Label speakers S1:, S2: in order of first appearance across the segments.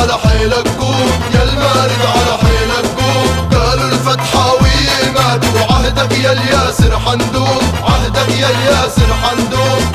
S1: على حيلك قوم يا المارد على حيلك قوم قالوا الفتحاوية ماتوا عهدك يا الياسر حندوم عهدك يا الياسر حندوم.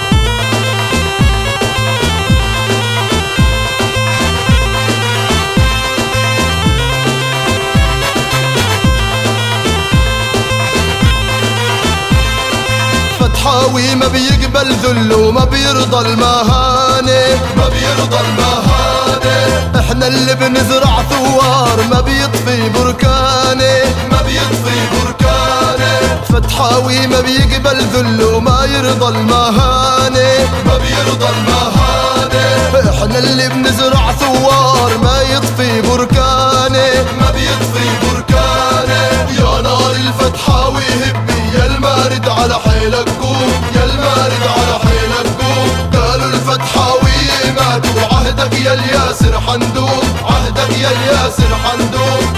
S1: فتحاوي ما بيقبل ذله ما بيرضى المهانة ما بيرضى المهانة إحنا اللي بنزرع ثوار ما بيطفي بركانة ما بيطفي بركانة فتحاوي ما بيقبل ذل وما يرضى المهانة ما بيرضى المهانة إحنا اللي بنزرع ثوار ما يطفي بركانة ما بيطفي بركانة يا نار الفتحاوي هبي يا المارد على حيلك قوم. يا المارد على حيلك قوم. قالوا الفتحاوي مات وعهدك يا الياسر حندوم عهدك يا الياسر حندوم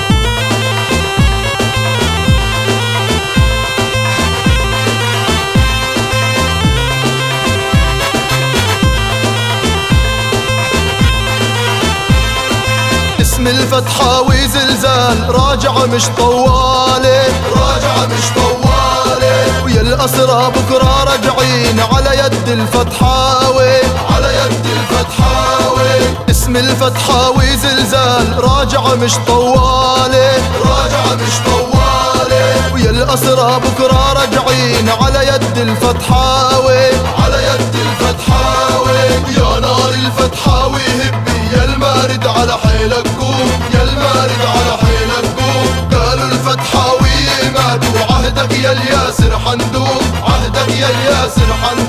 S1: اسم الفتحاوي زلزال راجعة مش طوالة راجعة مش طوالة ويا الأسرى بكرة راجعين على يد الفتحاوي. على يد الفتحاوي. اسم الفتحاوي زلزال راجعة مش طوالة راجعة مش طوالة ويا الأسرى بكرة راجعين. على يد الفتحاوي. على يد الفتحاوي. يا نار الفتحاوي هبي يا المارد على حيلك قوم يا المارد على حيلك قوم قالوا الفتحاوي مات وعهدك يا الياسر حندوم. عهدك يا الياسر حندوم.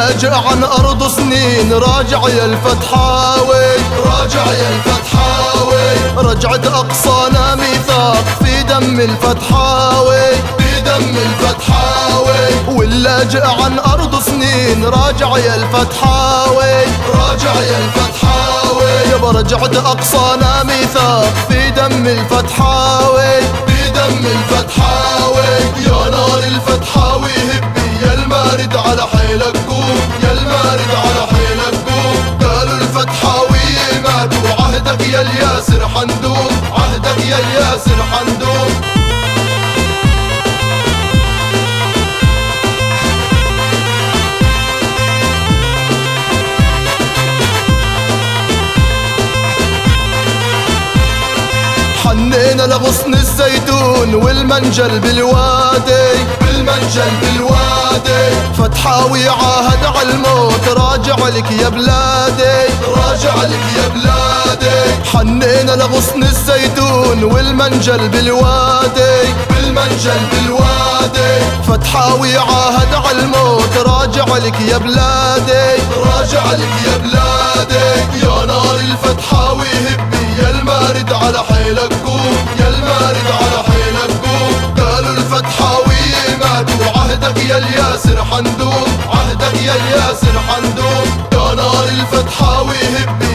S1: واللاجئ عن أرض سنين راجع يا الفتحاوي. راجع يا الفتحاوي. رجعت أقصانا ميثاق في دم الفتحاوي. في دم الفتحاوي. واللاجئ عن أرض سنين راجع يا الفتحاوي. راجع يا الفتحاوي. يابا رجعت أقصانا ميثاق في دم الفتحاوي. في دم الفتحاوي. يا نار الفتحاوي. وعهدك يا الياسر حندوم عهدك يا الياسر حندوم حنينا لغصن الزيتون والمنجل بالوادي. بالمنجل بالوادي. فتحاوي عاهد على الموت راجع لك يا بلادي. راجع لك يا بلادي. حنينا لغصن الزيتون والمنجل بالوادي. بالمنجل بالوادي. فتحاوي عاهد على الموت راجع لك يا بلادي. راجع لك يا بلادي. يا نار الفتحاوي هبي يا المارد على حيلك قوم. يا المارد على حيلك قوم. قالوا الفتحاوي مات وعهدك يا الياسر حندوم. عهدك يا الياسر حندوم. يا نار الفتحاوي هبي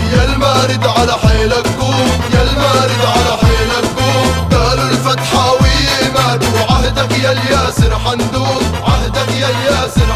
S1: المارد على حيلك قوم يا المارد على حيلك قوم قالوا الفتحاوي مات وعهدك يا الياسر حندوم عهدك يا الياسر